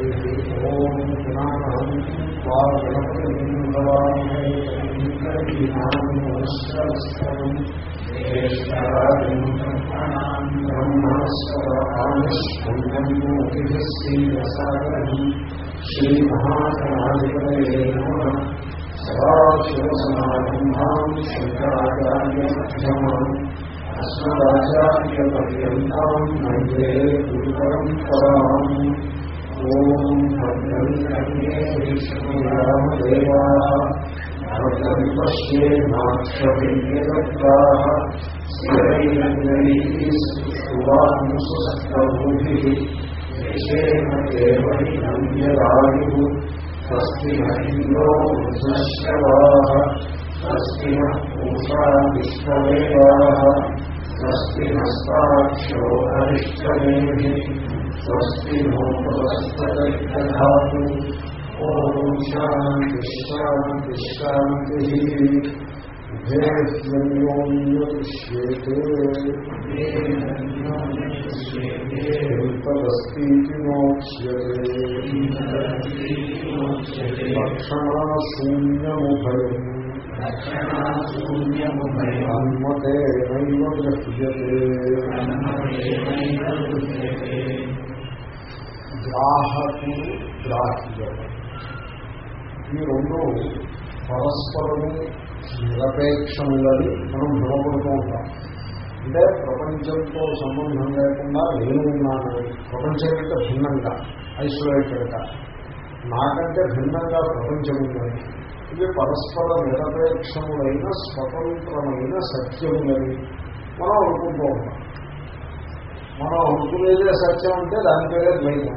ఓం పునాహం వా గణపతిం శ్రీమహాసనాధిపతయే నమ సదాశివసమారంభాం శంకరాచార్యమధ్యమాం అస్మదాచార్యపర్యంతం వందే గురుపరంపరాం ఓం భద్రం కన్యే విష్ణురామదేవా భద్రం పశ్యేమాక్షవిద్యదత్తాः స్థిరైరంగైస్తువాంసుసక్తభూభిः యశేమ దేవైనం యదాయుः స్వస్తి మహింద్రో వృధశ్రవాः స్వస్తి నः స్వస్తి నస్తాక్షో హరిష్టమేభిः స్వస్తి నోపస్తదధాతు ఓం శాంతి శాంతి శాంతి మోక్ష్యతే లక్షణాశూన్యముభయం అన్మతే నైవ గృహ్యతే గ్రాహకులు గ్రాహ్యం ఈ రెండు పరస్పరము నిరపేక్షములని మనం భ్రమపడుతూ ఉంటాం. అంటే ప్రపంచంతో సంబంధం లేకుండా నేను ఉన్నాను. ప్రపంచం కంటే భిన్నంగా ఐసోలేటెడ్గా. నాకంటే భిన్నంగా ప్రపంచం ఉందని ఇవి పరస్పర నిరపేక్షములైన స్వతంత్రమైన సత్యములని మనం అనుకుంటూ ఉంటాం. మనం అనుకునేదే సత్యం అంటే దాని పేరే ద్వైతం.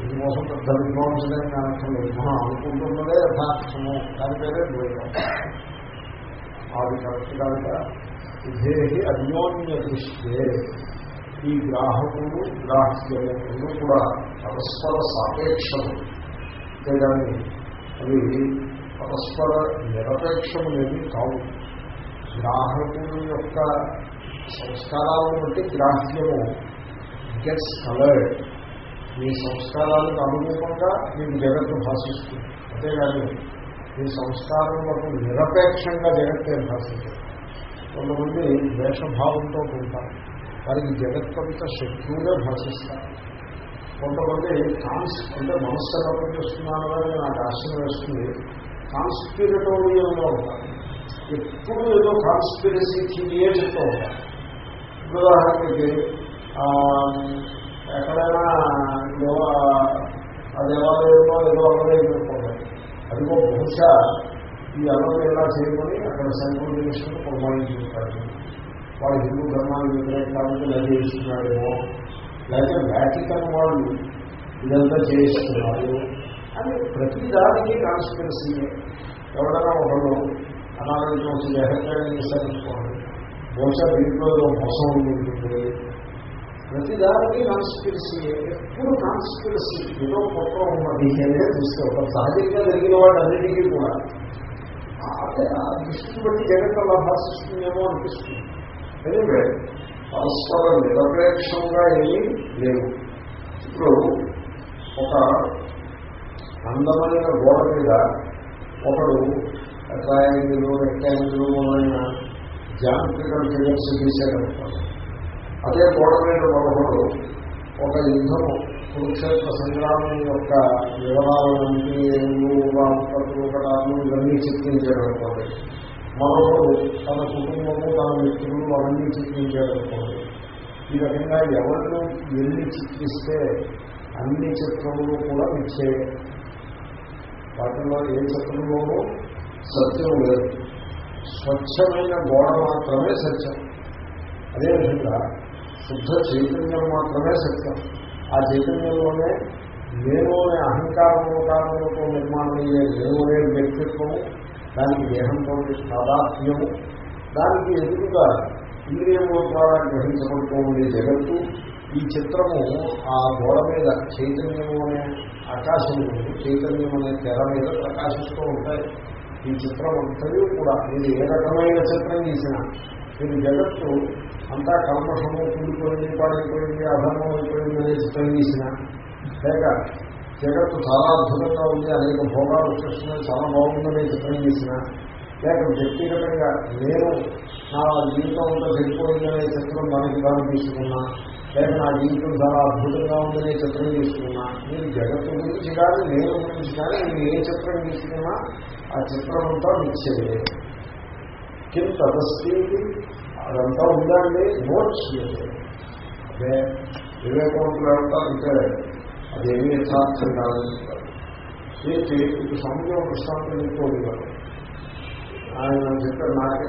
దీనికోసం పెద్ద విద్వాంసులే అర్థం లేదు మనం అనుకుంటున్నదే యథార్థము. దాని పేరే ద్వైతం. అది కరెక్ట్ కనుక ఇదేహి అన్యోన్య దృష్టే. ఈ గ్రాహకులు గ్రాహ్యము కూడా పరస్పర సాపేక్షము. అంతేగాని అవి పరస్పర నిరపేక్షములేవి కావు గ్రాహకుని యొక్క సంస్కారాలను బట్టి గ్రాహ్యము. గెట్స్ కలర్డ్ మీ సంస్కారాలకు అనురూపంగా మీకు జగత్తు భాషిస్తుంది అంతేగాని మీ సంస్కారం నిరపేక్షంగా జగత్తే భాషించదు కొంతమంది ద్వేషభావంతో ఉంటారు. వారికి జగత్తంత శత్రువుగా భాషిస్తారు. కొంతమంది కాన్స్ అంటే మనస్సు ఎలా పనిచేస్తున్నారో అని నాకు ఆశ్చర్యం వేస్తుంది. కాన్స్పిరిటోరియంలో ఉంటారు. ఎప్పుడు ఏదో కాన్స్పిరసీ థియరియే చెప్తూ ఉంటారు. ఉదాహరణకి ఎక్కడైనా దేవ ఆ దేవాలయంలో ఏదో అన్నదయం పెట్టుకోండి అదిగో బహుశా ఈ అన్నదం ఎలా చేయమని అక్కడ సెంట్రల్ మినిస్టర్ ప్రమాణించుకుంటాడు వాడు హిందూ ధర్మాన్ని వ్యతిరేకానికి నిర్ణయిస్తున్నాడేమో లేకపోతే వ్యాటికన్ వాళ్ళు ఇదంతా చేయిస్తున్నారు అని ప్రతి దానికి కాన్స్పిరసీ ఎవరైనా ఒకళ్ళు అనారోగ్యం వచ్చి దేహత్యాన్ని చేశారనుకోండి బహుశా దీంట్లో ఏదో మోసం ఉంటుంది ప్రతిదానికి కాన్స్పిరసీ ఎప్పుడు కాన్స్పిరసీ ఏదో కొత్త ఉన్నది. అనేది చూస్తే ఒక సహజంగా జరిగిన వాడు అన్నిటికీ కూడా అదే ఆ దృష్టిని బట్టి జగత్ అలా భాషిస్తుందేమో అనిపిస్తుంది. ఎనివే పరస్పర నిరపేక్షంగా ఏమీ లేవు. ఇప్పుడు ఒక అందమైన గోడ మీద ఒకడు ట్రయాంగిల్ రెక్టాంగిల్ మొదలైన జామెట్రికల్ ఫిగర్స్ గీసాడనుకోండి అదే గోడ మీద మరొకడు ఒక యుద్ధం కురుక్షేత్ర సంగ్రామం యొక్క వివరాలన్నీ ఉత్పత్తులు కటాలు ఇవన్నీ చిత్రించాడు అనుకోండి తన కుటుంబము తన వ్యక్తులు అవన్నీ చిత్రించారనుకోండి ఈ రకంగా ఎవరు ఎన్ని చిత్రిస్తే అన్ని చిత్రములు కూడా ఇచ్చే వాటిలో ఏ చిత్రంలోనూ సత్యం లేదు. స్వచ్ఛమైన గోడ మాత్రమే సత్యం. అదేవిధంగా శుద్ధ చైతన్యం మాత్రమే సత్యం. ఆ చైతన్యంలోనే నేను అనే అహంకారము కారణంతో నిర్మాణం అయ్యే నేను అనే వ్యక్తిత్వము దానికి దేహంతో సాదాత్మ్యము దానికి ఎదురుగా ఇంద్రియముల ద్వారా గ్రహించబడుతూ జగత్తు. ఈ చిత్రము ఆ గోడ మీద చైతన్యము అనే ఆకాశం చైతన్యం అనే తెర మీద ప్రకాశిస్తూ ఉంటాయి. ఈ చిత్రం అంతరూ కూడా మీరు ఏ రకమైన చిత్రం గీసినా మీరు జగత్తు అంతా కల్మషము కూలిపోయింది పాడైపోయింది అధర్మం అయిపోయింది అనే చిత్రం గీసిన లేక జగత్తు చాలా అద్భుతంగా ఉంది అనేక భోగాలు వచ్చేస్తున్నాయి చాలా బాగుందని చిత్రం చేసిన. లేక వ్యక్తిగతంగా నేను నా జీవితం అంతా సరిపోయిందనే చిత్రం దానికి దాన్ని తీసుకున్నా. లేక నా జీవితం చాలా అద్భుతంగా ఉందనే చిత్రం తీసుకున్నా. మీరు జగత్తు గురించి కానీ నేను గురించి కానీ నేను ఏ చిత్రం తీసుకున్నా ఆ చిత్రం అంతా నిశ్చయే కింద తదస్తి అదంతా ఉందండి నోట్స్ అదే వివేకవంతులు వెళ్తారంటే అదేమీ యథార్థం కాదు చెప్తారు చేసి ఇప్పుడు సమయంలో ప్రశాంతం చెప్పుకోవాలి ఆయన చెప్పారు నాకు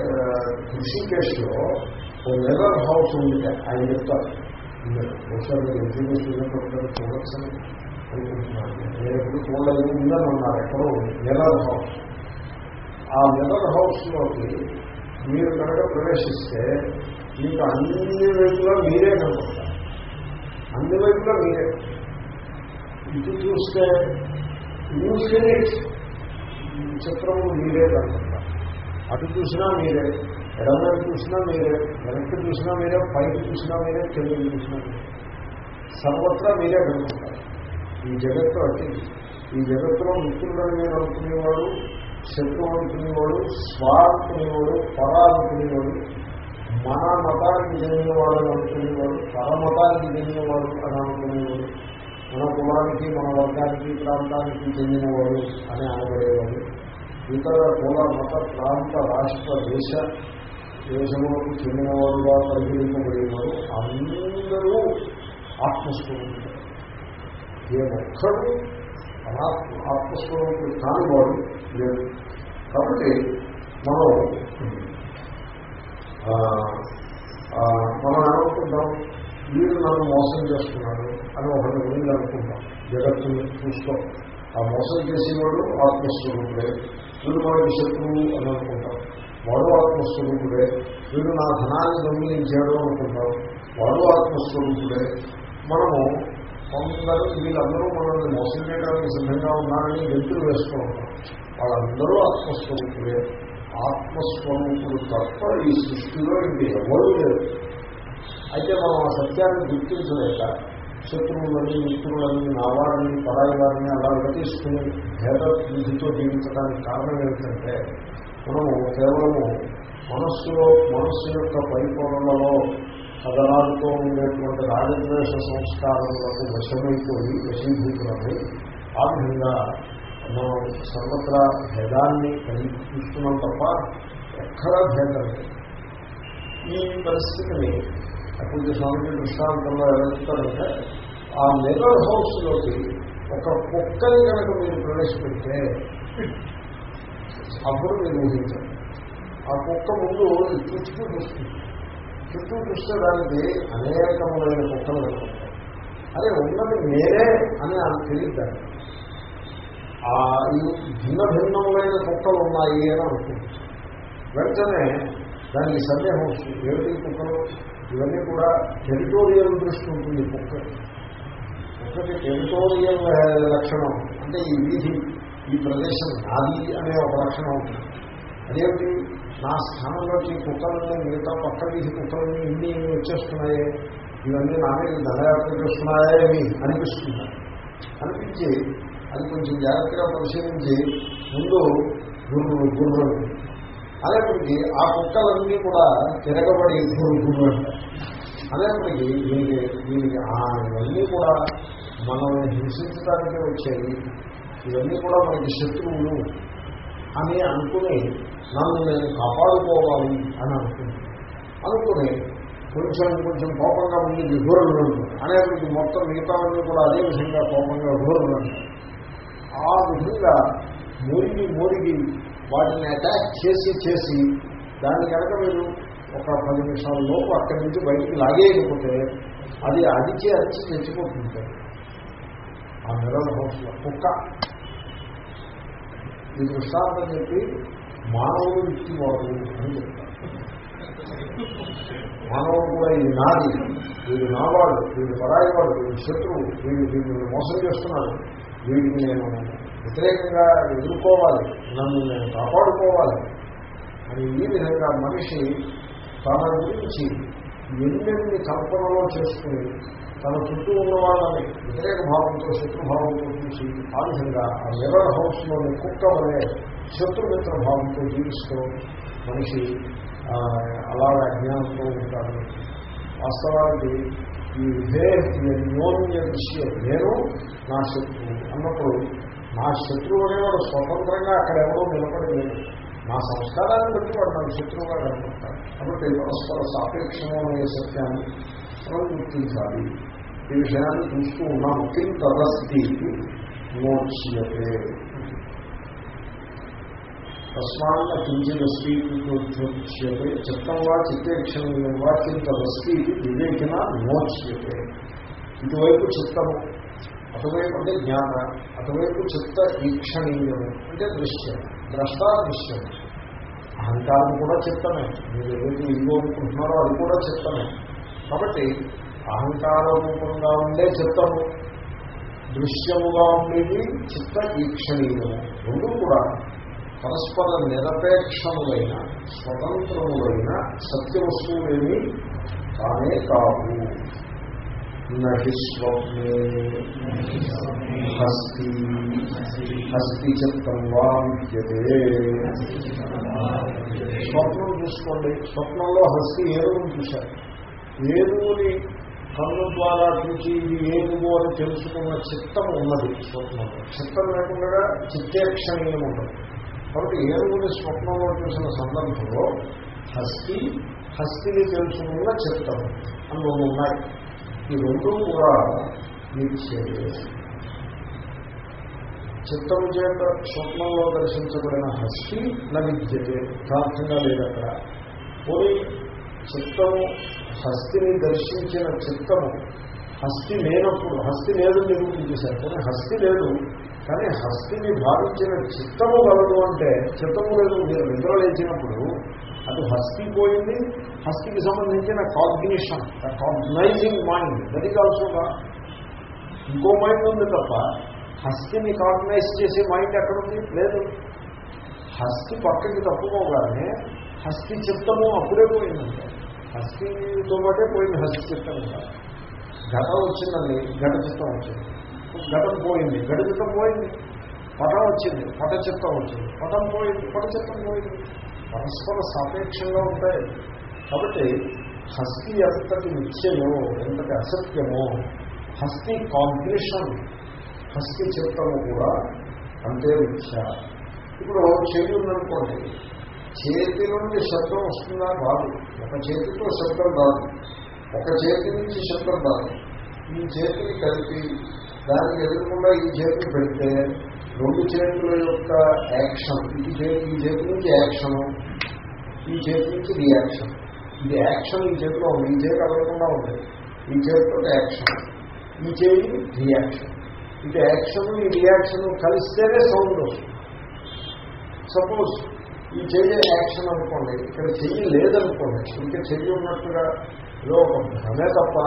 ఋషికేశ్లో ఓ మిర్రర్ హౌస్ ఉంది ఆయన చెప్తారు. ఒకసారి మీరు ఇంటర్వ్యూస్ చూడొచ్చు అనుకుంటున్నాను. నేను ఎప్పుడు చూడలేదు ఉందని ఉన్నారు ఎక్కడో మిర్రర్ హౌస్. ఆ మిర్రర్ హౌస్లోకి మీరు కనుక ప్రవేశిస్తే మీకు అన్ని వైపులా మీరే కనపడతారు. అన్ని వైపులా మీరే ఇది చూస్తే న్యూస్ చిత్రము మీరే కనపడతారు అటు చూసినా మీరే ఎడమవైపు చూసినా మీరే వెనక్కి చూసినా మీరే పైకి చూసినా మీరే కిందకి చూసినా సర్వత్రా మీరే కనుకుంటారు ఈ జగత్తు అంటే ఈ జగత్తులో మిత్రులను మీరు అనుకునేవాడు శత్రువు అనుకునేవాడు స్వా అనుకునేవాడు పర అనుకునేవాడు మన మతానికి చెందినవాడు అనుకునేవాడు పరమతానికి చెందినవాడు అని అనుకునేవాడు. మన కులానికి మన వర్గానికి ప్రాంతానికి చెందినవాడు అని అనబడేవాడు ఇతర కుల మత ప్రాంత రాష్ట్ర దేశ దేశములకు చెందినవాడుగా పరిగణింపబడేవాడు అందరూ ఆత్మస్వరూపులు ఏ ఒక్కడు ఆత్మస్వరూపుడు కాని వాడు లేదు కాబట్టి మనం మనం ఏమనుకుంటాం? వీళ్ళు నన్ను మోసం చేస్తున్నారు అని ఒకటి గురించి అనుకుంటాం. జగత్తుని చూస్తాం. ఆ మోసం చేసేవాడు ఆత్మస్వరూపుడే. వీడు మనకి శత్రువు అని అనుకుంటాం. వాడు ఆత్మస్వరూపుడే. వీడు నా ధనాన్ని దొంగిలించాడు అనుకుంటాం. వాడు ఆత్మస్వరూపుడే. మనము కొందరు వీళ్ళందరూ మనల్ని మోసం చేయడానికి సిద్ధంగా ఉన్నారని గెంతులు వేస్తూ ఉంటాం. వాళ్ళందరూ ఆత్మస్వరూపులే. ఆత్మస్వరూపులు తప్ప ఈ సృష్టిలో ఇంక ఎవరు లేదు అయితే మనం ఆ సత్యాన్ని గుర్తించలేక శత్రువులని మిత్రులని నావారిని పరాయి వారిని అలా విడతీసుకుని భేద విధితో జీవించడానికి కారణం ఏమిటంటే మనము కేవలము మనస్సులో మనస్సు యొక్క పరిపూర్ణలో కథనాలతో ఉండేటువంటి రాజద్వేష సంస్కారములకు వశమైపోయి వశీభూతులమై ఆ విధంగా మనం సర్వత్రా భేదాన్ని చూస్తున్నాం తప్ప ఎక్కడా భేదం ఈ పరిస్థితిని అప్పుడు స్వామికి దృష్టాంతంలో ఎలా ఆ ఆ హౌస్లోకి ఒక కుక్కని కనుక మీరు ప్రవేశపెడితే అప్పుడు మీరు ఊహించండి ఆ కుక్క ముందు చుట్టూ చూస్తుంది. చుట్టూ చూస్తే దానికి అనేకములైన కుక్కలు కనుకుంటాయి అదే ఉన్నది నేనే అని నాకు తెలియదు ఆ భిన్న భిన్నములైన కుక్కలు ఉన్నాయి అని అనుకుంటుంది. వెంటనే దానికి సందేహం వస్తుంది. ఏమిటి కుక్కలు? ఇవన్నీ కూడా టెరిటోరియల్ దృష్టి ఉంటుంది కుక్క. కుక్కకి టెరిటోరియల్ లక్షణం అంటే ఈ వీధి ఈ ప్రదేశం నాది అనే ఒక లక్షణం ఉంటుంది. అదేమిటి? నా స్థానంలోకి కుక్కలని మిగతా పక్క వీధి కుక్కలని ఇన్ని ఇన్ని వచ్చేస్తున్నాయే ఇవన్నీ నా మీద దండయాత్ర చేస్తున్నాయా ఏమి అనిపిస్తుంది. అనిపించి అది కొంచెం జాగ్రత్తగా పరిశీలించి ముందు గుర్రు గుర్రు అనేప్పటికీ ఆ కుక్కలన్నీ కూడా తిరగబడి గుర్రు అనేప్పటికీ దీనికి దీనికి ఇవన్నీ కూడా మనల్ని హింసించడానికి వచ్చాయి ఇవన్నీ కూడా మనకి శత్రువులు అని అనుకుని నన్ను నేను కాపాడుకోవాలి అని అనుకుని అనుకుని కొంచెం కొంచెం కోపంగా ఉంది విఘోరులు అనేప్పటికీ మొత్తం మిగతావన్నీ కూడా అదే విధంగా కోపంగా విఘోరులు ఆ విధంగా మురిగి మురిగి వాటిని అటాక్ చేసి చేసి దాన్ని కనుక మీరు ఒక పది నిమిషాల్లో అక్కడి నుంచి బయటికి లాగేయకపోతే అది అడిచి అడిచి తెచ్చిపోతుంది ఆ మిర్రర్ హౌస్లో కుక్క. ఈ దృష్టాంతం చెప్పి మానవుడు ఇచ్చివాడు అని చెప్తారు. మానవుడు కూడా ఇది నాది వీడు నావాడు వీడు పరాయివాడు వీడు శత్రువు వీడు వీడిని మోసం చేస్తున్నాడు. వీడిని నేను వ్యతిరేకంగా ఎదుర్కోవాలి నన్ను నేను కాపాడుకోవాలి అని ఈ విధంగా మనిషి తన గురించి ఎన్నెన్ని కల్పనలో చేసుకుని తన చుట్టూ ఉన్న వాళ్ళని వ్యతిరేక భావంతో శత్రుభావంతో చూసి ఆ విధంగా ఆ మిర్రర్ హౌస్లోని కుక్క వలె శత్రుమిత్ర భావంతో జీవిస్తూ మనిషి అలాగే అజ్ఞానంతో ఉంటాడు. వాస్తవానికి ఈ విధే న్యోన్య విషయం నేను నా శత్రువు అన్నప్పుడు నా శత్రువు అనేవాడు స్వతంత్రంగా అక్కడ ఎవరో నిలబడలేదు. నా సంస్కారాన్ని బట్టి వాడు నాకు శత్రువుగా కనపడతాడు. కాబట్టి పరస్పర సాపేక్షము అనే సత్యాన్ని మనం గుర్తించాలి ఈ విషయాన్ని చూస్తూ ఉన్నాము కిం తదస్తి మోక్ష్యతే తస్మాన్న కించిదస్తి ఉచ్యతే చిత్తం వా చిత్తేక్షణీయం వా కిం తదస్తి వివేకిన మోక్ష్యతే ఇటువైపు చిత్తము. అటువైపు అంటే జ్ఞాన అటువైపు చిత్త ఈక్షణీయము అంటే దృశ్యం ద్రష్టా దృశ్యం. అహంకారం కూడా చిత్తమే. మీరు ఏదైతే ఇల్లు అనుకుంటున్నారో అది కూడా చిత్తమే. కాబట్టి అహంకార రూపంగా ఉండే చిత్తము దృశ్యముగా ఉండేది చిత్త ఈక్షణీయము రెండు కూడా పరస్పర నిరపేక్షములైన స్వతంత్రములైన సత్య వస్తువులేమి కానే కావు. నటి స్వప్నే. హస్తి హస్తి చిత్తం వా విద్యతే స్వప్నం చూసుకోండి. స్వప్నంలో హస్తి ఏనుగును చూశారు. ఏనుగుని కన్ను ద్వారా చూసి ఇది ఏనుగు అని తెలుసుకున్న చిత్తం ఉన్నది స్వప్నంలో చిత్తం లేకుండా చిత్తేక్షణీయం ఉంటుంది. కాబట్టి ఏనుగుని స్వప్నంలో చూసిన సందర్భంలో హస్తి హస్తిని తెలుసుకున్న చిత్తం అని రెండు ఉన్నాయి. ఈ రెండు కూడా నిత్యమే చిత్తం చేత స్వప్నంలో దర్శించబడిన హస్తి నవిద్యతే యథార్థంగా లేదు అక్కడ పోయి చిత్తము హస్తిని దర్శించిన చిత్తము హస్తి లేనప్పుడు హస్తి లేదు నిరూపించేశారు కానీ హస్తి లేదు కానీ హస్తిని భావించిన చిత్తము కలదు అంటే చిత్తము లేదు మీరు నిద్ర లేచినప్పుడు అటు హస్తి పోయింది హస్తికి సంబంధించిన cognition cognizing mind that is also ఇంకో మైండ్ ఉంది తప్ప హస్తిని కాగ్నైజ్ చేసే మైండ్ ఎక్కడుంది? లేదు. హస్తి పక్కకి తప్పుకోగానే హస్తి చిత్తము అప్పుడే పోయిందంటే. హస్తితో పాటే పోయింది హస్తి చిత్తం కూడా ఘటం వచ్చిందండి ఘట చిత్తం వచ్చింది. ఘటం పోయింది ఘట చిత్తం పోయింది. పటం వచ్చింది పట చిత్తం వచ్చింది. పటం పోయింది పట చిత్తం పోయింది. పరస్పర సాపేక్షంగా ఉంటాయి. కాబట్టి హస్తి ఎంతటి నిత్యమో ఎంతటి అసత్యమో హస్తి కాంప్లీషన్ హస్తి చిత్తము కూడా అంతే మిథ్య. ఇప్పుడు చేతి ఉందనుకోండి చేతి నుండి శబ్దం వస్తుందా? రాదు. ఒక చేతితో శబ్దం రాదు. ఒక చేతి నుంచి శబ్దం రాదు. ఈ చేతిని కలిపి దానికి ఎదురకుండా ఈ చేతిని పెడితే రెండు చేతుల యొక్క యాక్షన్ ఈ చేతి ఈ చేతి నుంచి యాక్షన్ ఈ చేతి నుంచి రియాక్షన్. ఇది యాక్షన్ ఈ చేతిలో ఉంది. ఈ చేతి అవ్వకుండా ఉంది. ఈ చేతితో యాక్షన్. ఈ చేయి రియాక్షన్. ఇది యాక్షన్ ఈ రియాక్షన్ కలిస్తేనే సౌండ్ వస్తుంది. సపోజ్ ఈ చెయ్యి యాక్షన్ అనుకోండి ఇక్కడ చెయ్యి లేదనుకోండి ఇంకా చెయ్యి ఉన్నట్టుగా ఏదో ఒక భ్రమే తప్ప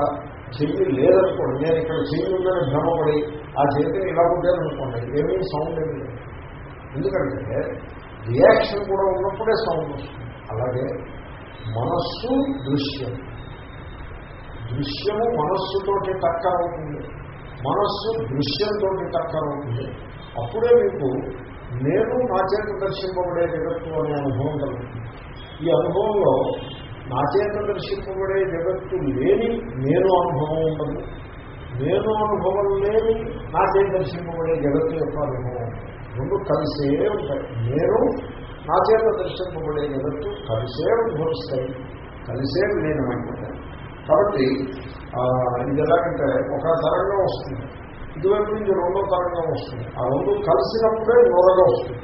చెయ్యి లేదనుకోండి నేను ఇక్కడ చెయ్యి ఉందని భ్రమపడి ఆ చేతిని ఇలా ఉండేదనుకోండి ఏమీ సౌండ్ ఏమి లేదు. ఎందుకంటే రియాక్షన్ కూడా ఉన్నప్పుడే సౌండ్ వస్తుంది. అలాగే మనస్సు దృశ్యం. దృశ్యము మనస్సుతోటి టక్కర్ అవుతుంది మనస్సు దృశ్యంతో టక్కర్ ఉంటుంది అప్పుడే మీకు నేను నా చేత దర్శింపబడే జగత్తు అనే అనుభవం కలుగుతుంది. ఈ అనుభవంలో నా చేత దర్శింపబడే జగత్తు లేని నేను అనుభవం ఉండదు. నేను అనుభవం లేని నా చేత దర్శింపబడే జగత్తు యొక్క అనుభవం రెండు కలిసే ఉంటాయి. నేను నా చేత దర్శింపబడే జగత్తు కలిసే అనుభవిస్తాయి. కలిసే లీనమైపోతాయి కాబట్టి ఇది ఎలాగంటే ఒక తరంగం వస్తుంది. ఇటువైపు నుంచి రెండో తరంగం వస్తుంది. ఆ రెండు కలిసినప్పుడే మొరగ వస్తుంది.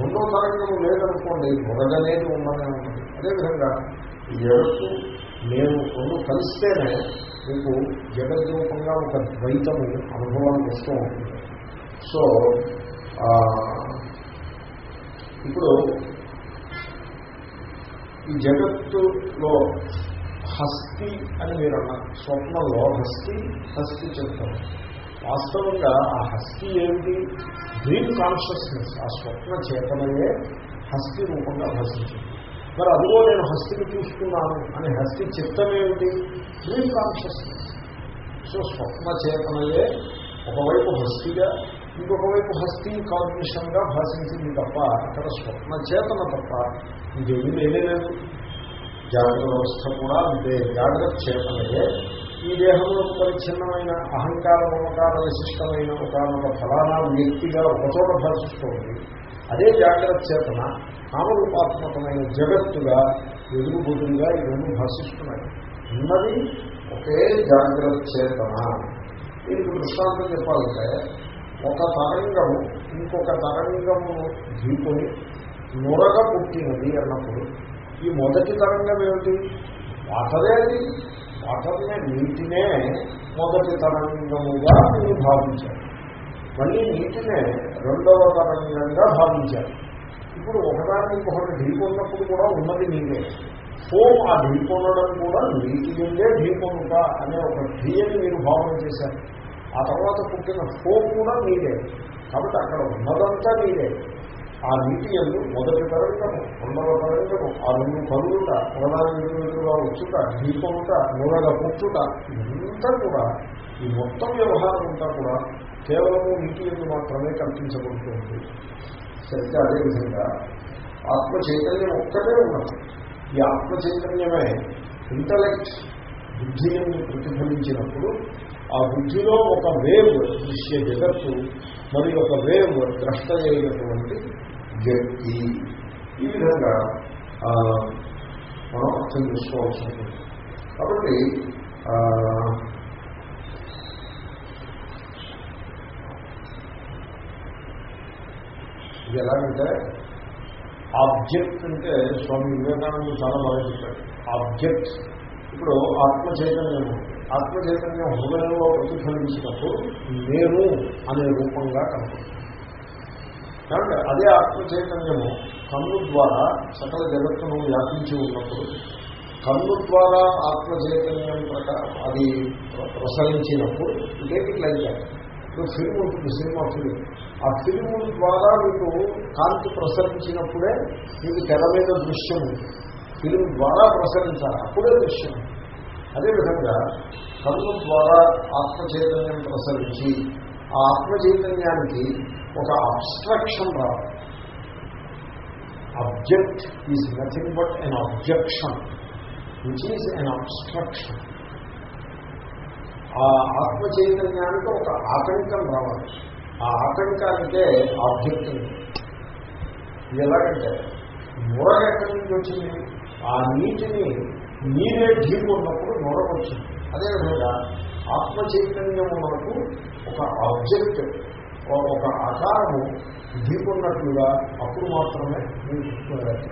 రెండో తరంగం లేదనుకోండి నొరగనేది ఉండనే ఉంటుంది అదేవిధంగా ఈ జగత్తు నేను రెండు కలిస్తేనే మీకు జగద్రూపంగా ఒక ద్వైతము అనుభవానికి వస్తూ ఉంటుంది. సో ఇప్పుడు ఈ జగత్తులో హస్తి అని మీరు అన్నారు స్వప్నంలో హస్తి హస్తి చెప్తారు. వాస్తవంగా ఆ హస్తి ఏమిటి? డ్రీమ్ కాన్షియస్నెస్ ఆ స్వప్న చేతనయే హస్తి రూపంగా భాషించింది. మరి అదిగో నేను హస్తిని చూస్తున్నాను అని హస్తి చిత్తం ఏమిటి డ్రీమ్ కాన్షియస్నెస్. సో స్వప్న చేతనయే ఒకవైపు హస్తిగా ఇంకొక వైపు హస్తి కాంబినేషన్గా భాషించింది తప్ప అక్కడ స్వప్న చేతన తప్ప ఇంకేమీ లేనేలేదు జాగ్రత్త వ్యవస్థ కూడా అంతే జాగ్రత్త చేతనయే ఈ దేహంలో పరిచ్ఛిన్నమైన అహంకార మమకార విశిష్టమైన ఒక ఫలానా వ్యక్తిగా ఒకచోట భాషిస్తోంది. అదే జాగ్రత్త చేతన నామరూపాత్మకమైన జగత్తుగా ఎదుగుబుద్ధిగా ఈ రెండు భాషిస్తున్నాయి. ఉన్నది ఒకే జాగ్రత్త చేతన దీనికి దృష్టాంతం చెప్పాలంటే ఒక తరంగము ఇంకొక తరంగము ఢీకొని నురగ పుట్టినది అన్నప్పుడు ఈ మొదటి తరంగం ఏమిటి? వాటరే అది. వాటర్నే నీటినే మొదటి తరంగముగా మీరు భావించాను మళ్ళీ నీటినే రెండవ తరంగంగా భావించారు. ఇప్పుడు ఒకదానికి ఒకటి ఢీకొన్నప్పుడు కూడా ఉన్నది నీటే ఫోమ్ ఆ ఢీకొనడం కూడా నీటి నుండే ఢీకొనుట అనే ఒక ఢీయని మీరు భావన చేశారు. ఆ తర్వాత పుట్టిన ఫోమ్ కూడా నీరే కాబట్టి అక్కడ ఉన్నదంతా నీరే ఆ నీటి ఎందు మొదటి తరంగము రెండవ తరంగము ఆ రెండు పనులుట ఒకదాని వచ్చుట దీపముట నూనెగా పుట్టుట ఇదంతా కూడా ఈ మొత్తం వ్యవహారం అంతా కూడా కేవలము నీటి ఎందు మాత్రమే కల్పించబడుతుంది. సరిగ్గా అదేవిధంగా ఆత్మ చైతన్యం ఒక్కటే ఉన్నది. ఈ ఆత్మ చైతన్యమే ఇంటలెక్ట్ బుద్ధిని ప్రతిఫలించినప్పుడు ఆ బుద్ధిలో ఒక వేవ్ దృశ్య జగత్తు మరి ఒక వేవ్ ద్రష్ట అయినటువంటి వ్యక్తి ఈ విధంగా మనం అర్థం చేసుకోవాల్సి ఉంటుంది కాబట్టి ఇది ఎలాగంటే ఆబ్జెక్ట్ అంటే స్వామి వివేకానంద చాలా బాగా చెప్పాడు ఆబ్జెక్ట్ ఇప్పుడు ఆత్మ చైతన్యం. ఆత్మ చైతన్యం హృదయంలో ప్రతిఫలించినప్పుడు నేను అనే రూపంగా కనపడుతుంది. కాబట్టి అదే ఆత్మ చైతన్యము. కన్ను ద్వారా సకల జగత్తును వ్యాపించి ఉన్నప్పుడు కన్ను ద్వారా ఆత్మ చైతన్యం ప్రకారం అది ప్రసరించినప్పుడు ఇదేంటి లైక్ ఇప్పుడు ఫిల్మ్ ఉంటుంది సినిమా ఫిల్మ్. ఆ ఫిల్మ్ ద్వారా మీకు కాంతి ప్రసరించినప్పుడే మీకు తెర మీద దృశ్యం ఉంది. ఫిల్మ్ ద్వారా ప్రసరించాలి అప్పుడే దృశ్యం అదేవిధంగా కన్ను ద్వారా ఆత్మ చైతన్యం ప్రసరించి ఆ ఆత్మ చైతన్యానికి ఒక అబ్స్ట్రక్షన్ రావాలి object is nothing but an objection which is an abstraction ఆ ఆత్మ చైతన్యానికి ఒక ఆటంకం రావాలి. ఆ ఆటంకానికే ఆబ్జెక్ట్ ఎలాగంటే నూర ఎక్కడి నుంచి వచ్చింది? ఆ నీటిని నీరే ఢీకున్నప్పుడు నూరకు వచ్చింది. అదేవిధంగా ఆత్మ చైతన్యం మనకు ఒక ఆబ్జెక్ట్ ఒక ఆకారము ఢీకున్నట్లుగా అప్పుడు మాత్రమే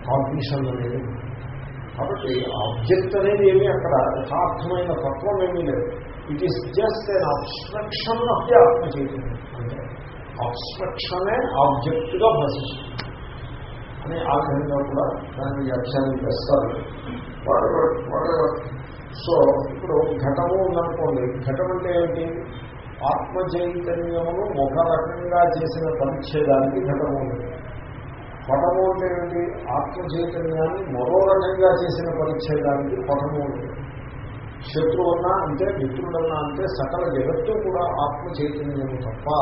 కాంపిటీషన్ అనేది కాబట్టి ఆబ్జెక్ట్ అనేది ఏమీ అక్కడ యథార్థమైన తత్వం ఏమీ లేదు. It is just an abstraction of the ఆత్మ చైతన్యం. అంటే అబ్స్ట్రక్షనే ఆబ్జెక్ట్గా భాషిస్తుంది. అని ఆ విధంగా కూడా దాన్ని వ్యాఖ్యానం చేస్తారు. సో ఇప్పుడు ఘటము ఉందనుకోండి ఘటం అంటే ఏంటి ఆత్మ చైతన్యమును ఒక రకంగా చేసిన పరిచ్ఛేదానికి ఘటము. ఉంది పటము అంటే ఏంటి ఆత్మ చైతన్యాన్ని మరో రకంగా చేసిన పరిచ్ఛేదానికి పటము శత్రువన్నా అంటే మిత్రుడన్నా అంటే సకల జగత్తు కూడా ఆత్మ చైతన్యము తప్ప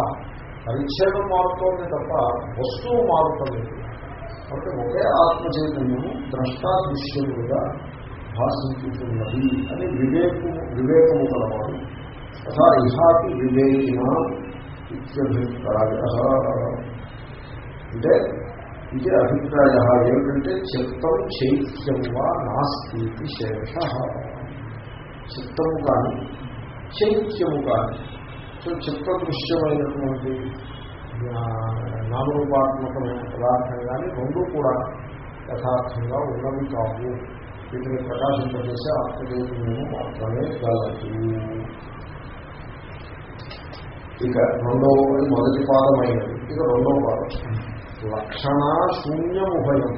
పరిచ్ఛేదం మారుతోంది తప్ప వస్తువు మారుతుంది కాబట్టి ఒకే ఆత్మ చైతన్యము ద్రష్టాదృశ్యముగా భాషించుతున్నది అని వివేకము వివేకము కలవాడు తథా ఇహాపి వివేకిన ఇత్యభిప్రాయ అంటే ఇది అభిప్రాయ ఏమిటంటే చిత్తం చైత్యం వా నాస్తి శేష చిత్తము కానీ చైత్యము కానీ సో చిత్తదృశ్యమైనటువంటి నామరూపాత్మకమైన పదార్థం కానీ రెండు కూడా యథార్థంగా ఉన్నవి కావు వీటిని ప్రకాశింపజేసే ఆత్మదేవుని మాత్రమే గలదు ఇక రెండవ మొదటి పాదమైనది ఇక రెండవ పాదం లక్షణ శూన్యముభయం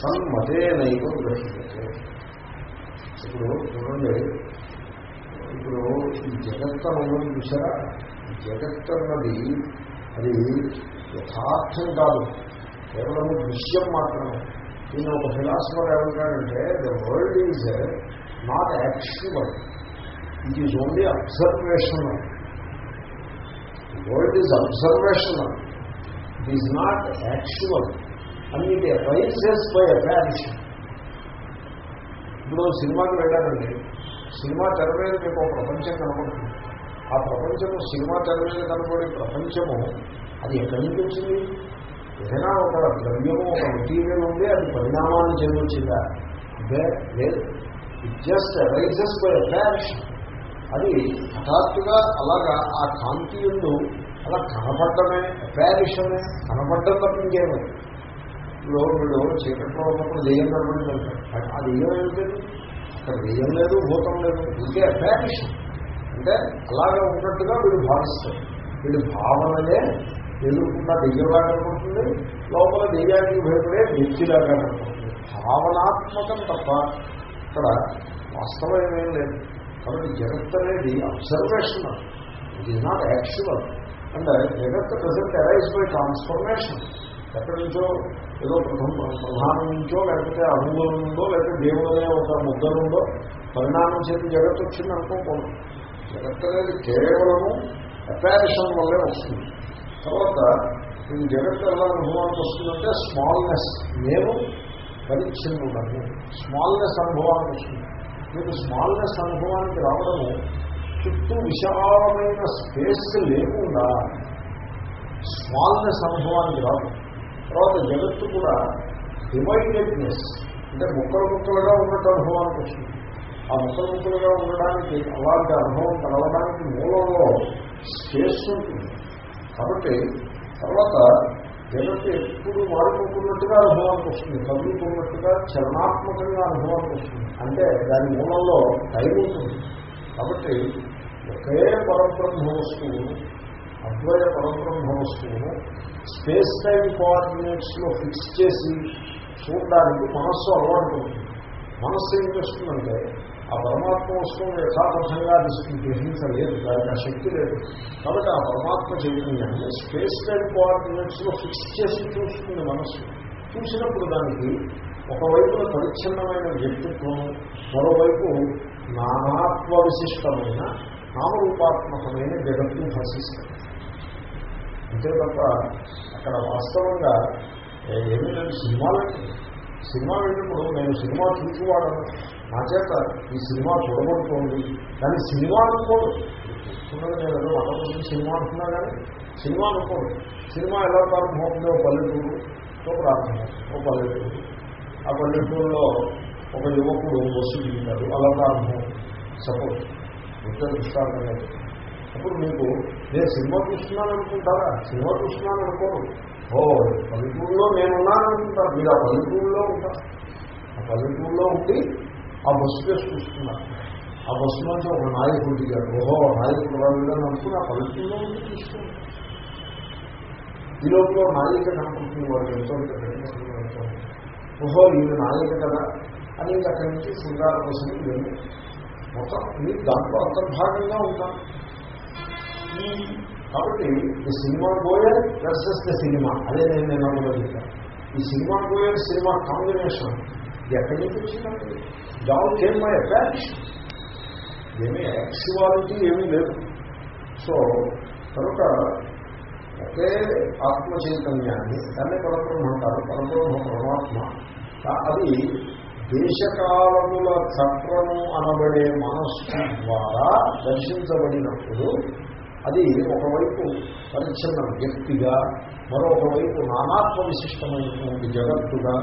తన్మతేనైవ గ్రహించే ఇప్పుడు చూడండి ఇప్పుడు ఈ జగత్ అన్నది చూసారా ఈ జగత్ అన్నది అది యథార్థం కాదు కేవలం దృశ్యం మాత్రమే ఈయన ఒక ఫిలాసఫర్ ఏమంటాడంటే the world is not actual it is only observational world is observational it is not actual and it rises by apparition ఇప్పుడు సినిమాకి వెళ్ళానండి సినిమా తెర మీద మీకు ఒక ప్రపంచం కనపడుతుంది. ఆ ప్రపంచము సినిమా తెర మీద కనపడే ప్రపంచము అది ఎక్కడి నుంచి వచ్చింది? ఏదైనా ఒక ద్రవ్యము ఒక మెటీరియల్ ఉంది అది పరిణామాన్ని చెందొచ్చిందా అదే లేదు it just rises by apparition అది హఠాత్తుగా అలాగా ఆ కాంతి ఎందు అలా కనపడమే అపారిషమే కనపడ్డం తప్ప ఇంకేమో ఇప్పుడు వీడు చీకట్లో ఉన్నప్పుడు దెయ్యం కనపడిందంటారు ఆ దెయ్యం ఏమిటది అక్కడ దెయ్యం లేదు భూతం లేదు. ఇంకే అపారిషన్. అంటే అలాగే ఉన్నట్టుగా వీడు భావిస్తాడు వీడి భావనలే ఎదుర్కొన్న దెయ్యంలా కనపడుతుంది. లోపల దెయ్యానికి భయపడే వ్యక్తిలాగా కనపడుతుంది. భావనాత్మకం తప్ప ఇక్కడ వాస్తవం ఏమేం లేదు. కాబట్టి జగత్ అనేది observation it is not actual and జగత్ ప్రజెంట్ అరైజ్ బై ట్రాన్స్ఫర్మేషన్ ఎక్కడి నుంచో ఏదో ప్రథమ ప్రధానం నుంచో లేకపోతే అణువుల నుండో లేకపోతే దేవుడనే ఒక ముద్ద నుండో పరిణామం చేతి జగత్ వచ్చింది అనుకోకూడదు. జగత్ అనేది కేవలము అపారిషన్ వల్లే వస్తుంది. తర్వాత ఇది జగత్ ఎలా అనుభవానికి వస్తుందంటే స్మాల్నెస్ నేను పరిచ్ఛిన్నుడను స్మాల్నెస్ అనుభవానికి వస్తుంది. మీకు స్మాల్నెస్ అనుభవానికి రావడము చుట్టూ విశాలమైన స్పేస్ లేకుండా స్మాల్నెస్ అనుభవానికి రాదు. తర్వాత జగత్తు కూడా డివైడెడ్నెస్ అంటే ముక్కలు ముక్కలుగా ఉన్నట్టు అనుభవానికి వస్తుంది. ఆ ముక్కలు ముక్కలుగా ఉండడానికి అలాంటి అనుభవం కలవడానికి మూలంలో స్పేస్ ఉంటుంది. కాబట్టి తర్వాత జగత్తు ఎప్పుడు వాడుకుంటున్నట్టుగా అనుభవానికి వస్తుంది. కదులుతున్నట్టుగా చలనాత్మకంగా అనుభవానికి వస్తుంది. అంటే దాని మూలంలో టైం ఉంటుంది. కాబట్టి ఒకే పరబ్రహ్మ వస్తువును అద్వయ పరబ్రహ్మ వస్తువును స్పేస్ టైం కోఆర్డినేట్స్లో ఫిక్స్ చేసి చూడడానికి మనస్సు అలవాటు పడుతుంది మనస్సు ఏం చేస్తుందంటే ఆ పరమాత్మ వస్తువును యథాతథంగా గ్రహించలేదు దానికి ఆ శక్తి లేదు. కాబట్టి ఆ పరమాత్మ చైతన్యాన్ని స్పేస్ టైం కోఆర్డినేట్స్లో ఫిక్స్ చేసి చూస్తుంది మనస్సు చూసినప్పుడు దానికి ఒకవైపున పరిచ్ఛిన్నమైన వ్యక్తిత్వం మరోవైపు నానాత్వ విశిష్టమైన నామరూపాత్మకమైన జగత్తుని భాషిస్తుంది. అంతే తప్ప అక్కడ వాస్తవంగా ఏమీ లేదు సినిమాలకి సినిమా వెళ్ళినప్పుడు నేను సినిమా చూసేవాడను. నా చేత ఈ సినిమా చూడబడుతోంది. కానీ సినిమా అనుకోడు చూస్తున్నది నేను ఏదో సినిమా అంటున్నా కానీ సినిమా అనుకోడు సినిమా ఎలా ప్రారంభమవుతుందో ఓ పల్లెటూరుతో ప్రారంభం. ఓ పల్లెటూరు. ఆ పల్లెటూరులో ఒక యువకుడు బస్సు దిగినాడు అలా ప్రారంభం. సపోజ్ ఉత్తర దృష్టాంతం లేదు అప్పుడు మీకు నేను సినిమా చూస్తున్నాను అనుకుంటారా? సినిమా చూస్తున్నాను అనుకోరు ఓ పల్లెటూరులో నేనున్నాను అనుకుంటాను మీరు ఆ పల్లెటూరులో ఉంటారు ఆ పల్లెటూరులో ఉండి ఆ బస్సు కేసు చూస్తున్నారు ఆ బస్సు నుంచి ఒక నాయకుడు దిగాడు ఓహో నాయకుడు వాళ్ళు అనుకుని ఆ పల్లెటూరులో ఉండి చూస్తున్నారు ఈ లోపల నాయిక కనపడుతుంది వాడు ఎంతో ఓహో ఈయన నాయిక కదా అని ఇంకా అక్కడి నుంచి శృంగార బస్సుకి వెళ్ళి మొత్తం మీరు దాంట్లో అంతర్భాగంగా ఉంటాం ఈ కాబట్టి ఈ cinema goer versus the cinema అదే నేను నేను అనుకోగలుగుతాను ఈ సినిమా గోయర్ సినిమా కాంబినేషన్ ఇది ఎక్కడి నుంచి వచ్చిందండి జాల్ కేమ్ మై అటాచ్ ఏమీ యాక్చువాలిటీ ఏమీ లేదు సో కనుక ఒకే ఆత్మచైతన్యాన్ని దాన్ని పరబ్రహ్మ అంటారు పరబ్రహ్మ పరమాత్మ. అది దేశకాలముల చక్రము అనబడే మనస్సు ద్వారా దర్శించబడినప్పుడు అది ఒకవైపు పరిచ్ఛిన్న వ్యక్తిగా మరొకవైపు నానాత్మ విశిష్టమైనటువంటి జగత్తుగా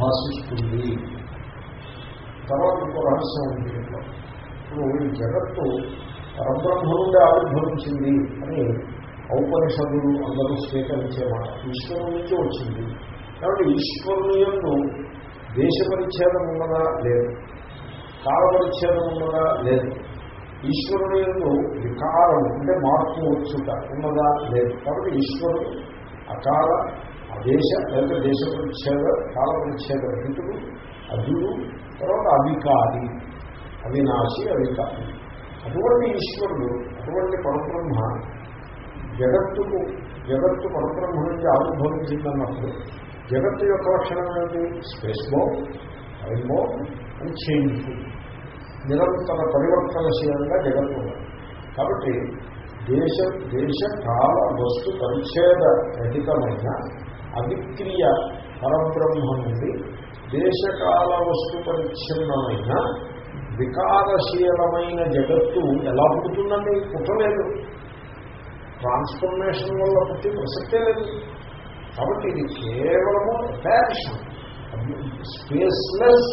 భాషిస్తుంది తర్వాత ఇంకో రహస్యం ఉంది. ఇప్పుడు ఈ జగత్తు పరబ్రహ్మ నుండి ఆవిర్భవించింది అని ఔపనిషదులు అందరూ స్వీకరించే మాట. ఈశ్వరు నుంచి వచ్చింది. కాబట్టి ఈశ్వరుని ఎందు దేశ పరిచ్ఛేదం ఉన్నదా? లేదు. కాల పరిచ్ఛేదం ఉన్నదా? లేదు. ఈశ్వరుడు ఎందు వికారం అంటే మార్పు వచ్చుట ఉన్నదా? లేదు. కాబట్టి ఈశ్వరుడు అకాల దేశ లేదా దేశ పరిచ్ఛేద కాల పరిచ్ఛేద రహితుడు అధుడు తర్వాత అవికారి అవినాశి అవికారి. అటువంటి ఈశ్వరుడు అటువంటి పరబ్రహ్మ జగత్తుకు జగత్తు పరబ్రహ్మ నుంచి ఆవిర్భవించిందన్నప్పుడు జగత్తు యొక్క లక్షణం ఏంటి స్పేస్ బో టైమ్ బో అని చేంజ్ నిరంతర పరివర్తనశీలంగా జగత్తు కాబట్టి దేశ దేశ కాల వస్తు పరిచ్ఛేద రహితమైన అవిక్రియ పరబ్రహ్మ నుండి దేశకాల వస్తు పరిచ్ఛిన్నమైన వికారశీలమైన జగత్తు ఎలా పుడుతుందండి? పుట్టలేదు. ట్రాన్స్ఫర్మేషన్ వల్ల పుట్టి ప్రసక్తే లేదు. కాబట్టి ఇది కేవలము apparition spaceless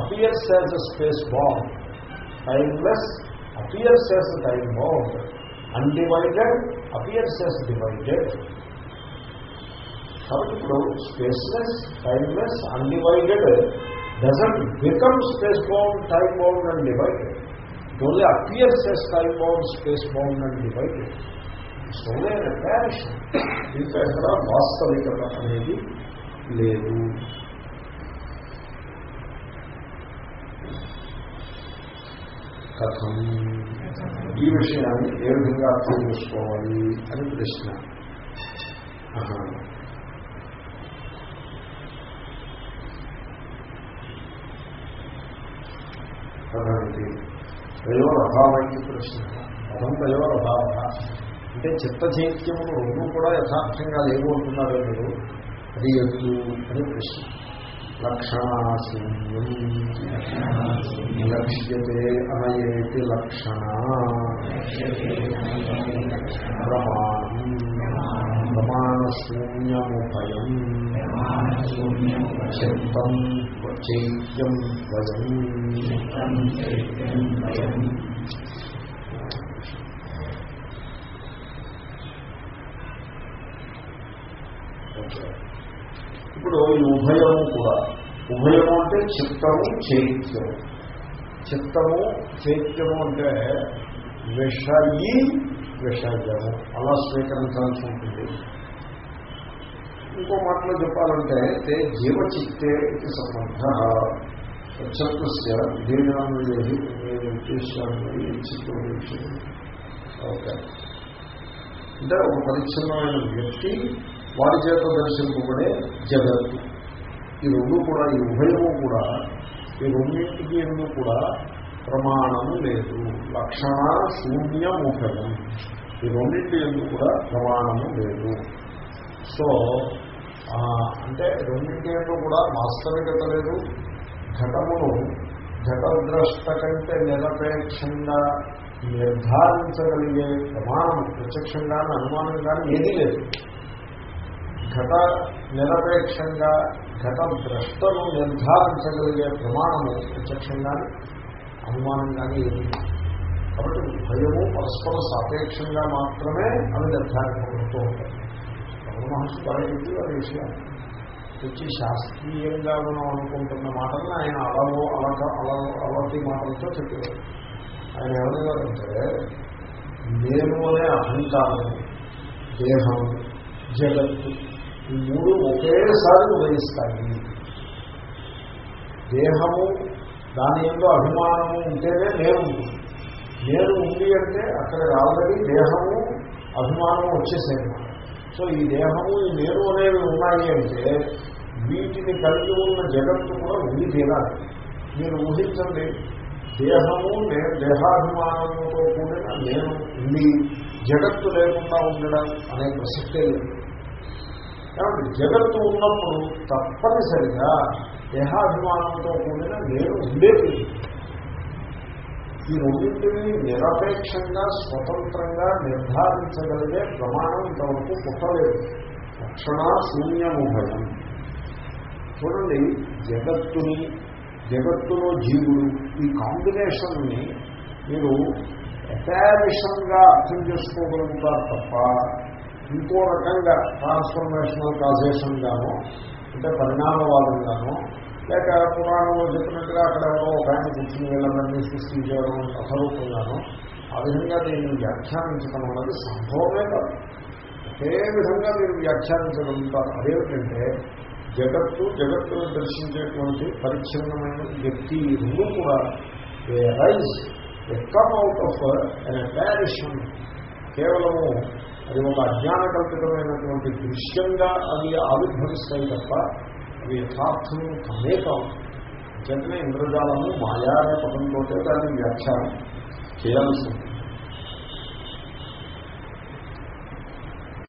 appears as a space bound timeless appears as a time bound undivided appears as divided కాబట్టి ఇప్పుడు spaceless timeless undivided doesn't become space bound time bound and divided it only appears as time bound space bound and divided it's only an apparition దీంట్లో ఎక్కడ వాస్తవికత అనేది లేదు కథం ఈ విషయాన్ని ఏ విధంగా అర్థం చేసుకోవాలి అని ప్రశ్న. కథంతి తయోరభావైకి ప్రశ్న కథం తయోరభావ అంటే చిత్త చైత్యములు రెండు కూడా యథార్థంగా లేవు అంటున్నారే మీరు. అది ఎత్తు అని ప్రశ్న. లక్షణాశూన్యం లక్ష్యతే అనయేతి లక్షణ. ప్రమాణం. ప్రమాణశూన్యముభయం. చిత్తం. చైత్యం వయం ఇప్పుడు ఈ ఉభయము కూడా ఉభయము అంటే చిత్తము చైత్యము. చిత్తము చైత్యము అంటే విషయి విషయము. అలా స్వీకరించాల్సి ఉంటుంది. ఇంకో మాటలో చెప్పాలంటే తే జీవచిత్తే ఇది సంబంధ. స్వచ్ఛత్వస్య నేను ఉద్దేశాన్ని చిత్తం ఓకే. అంటే ఒక పరిచ్ఛిన్నమైన వ్యక్తి వారి చేత దర్శింపబడే జగత్తు ఈ రెండు కూడా ఈ ఉభయము కూడా ఈ రెండింటికి ఎందుకు కూడా ప్రమాణము లేదు. లక్షణ శూన్యముఖయం ఈ రెండింటి ఎందుకు కూడా ప్రమాణము లేదు. సో అంటే రెండింటి కూడా వాస్తవికత లేదు. ఘటమును ఘటద్రష్ట కంటే నిరపేక్షంగా నిర్ధారించగలిగే ప్రమాణం ప్రత్యక్షంగా అనుమానం కానీ ఏదీ లేదు. ఘట నిరపేక్షంగా ఘట ద్రష్టను నిర్ధారించగలిగే ప్రమాణము ప్రత్యక్షంగానే అనుమానం కానీ ఏది కాబట్టి భయము పరస్పర సాపేక్షంగా మాత్రమే అవి నిర్ధారించబడుతూ ఉంటాయి. రమణ మహర్షి విషయం. చెప్పి వారి శాస్త్రీయంగా మనం అనుకుంటున్న మాటలను ఆయన అలాగో అలక అల అలాంటి మాటలతో చెప్పేవారు ఆయన ఏమన్నారంటే నేను అనే అహంకారం దేహం జగత్తు ఈ మూడు ఒకేసారి ఉదయిస్తాయి. దేహము దాని ఎందు అభిమానము ఉంటేనే నేను నేను ఉంది అంటే అక్కడ ఆల్రెడీ దేహము అభిమానము వచ్చేసాయి. సో ఈ దేహము ఈ నేను అనేవి ఉన్నాయి అంటే వీటిని కలిగి ఉన్న జగత్తు కూడా ఉంది తీరాలి మీరు ఊహించండి దేహము నేను దేహాభిమానంతో కూడిన నేను ఉంది జగత్తు లేకుండా ఉండడం అనే ప్రసక్తే లేదు. కాబట్టి జగత్తు ఉన్నప్పుడు తప్పనిసరిగా దేహాభిమానంతో కూడిన నేను ఉండేది. ఈ రెండింటిని నిరపేక్షంగా స్వతంత్రంగా నిర్ధారించగలిగే ప్రమాణం ఇంతవరకు పుట్టలేదు. లక్షణ శూన్యము భయం చూడండి జగత్తుని జగత్తులో జీవుడు ఈ కాంబినేషన్ని మీరు అపారిషన్గా అర్థం చేసుకోగలుగుతారు తప్ప ఇంకో రకంగా ట్రాన్స్ఫర్మేషనల్ కాజేషన్గానో అంటే పరిణామవాదంగానో లేక పురాణంలో చెప్పినట్టుగా అక్కడ ఎవరో ఒక ఆయన కూర్చుని వీళ్ళందరినీ సృష్టించడం అసరూపంగానో ఆ విధంగా దీన్ని వ్యాఖ్యానించడం అన్నది సంభవమే కాదు. ఒకే విధంగా మీరు వ్యాఖ్యానించగలుగుతారు అదేమిటంటే జగత్తు జగత్తును దర్శించేటువంటి పరిచ్ఛిన్నమైన వ్యక్తి ఇల్లు రెండు కూడా rise come out of an apparition కేవలము అది ఒక అజ్ఞానకల్పితమైనటువంటి దృశ్యంగా అది ఆవిర్భవిస్తాయి తప్ప అవి యథార్థము కమే కావు చెంతనే ఇంద్రజాలము మాయా అనే పదంతో దాన్ని వ్యాఖ్యానం. చేయాల్సింది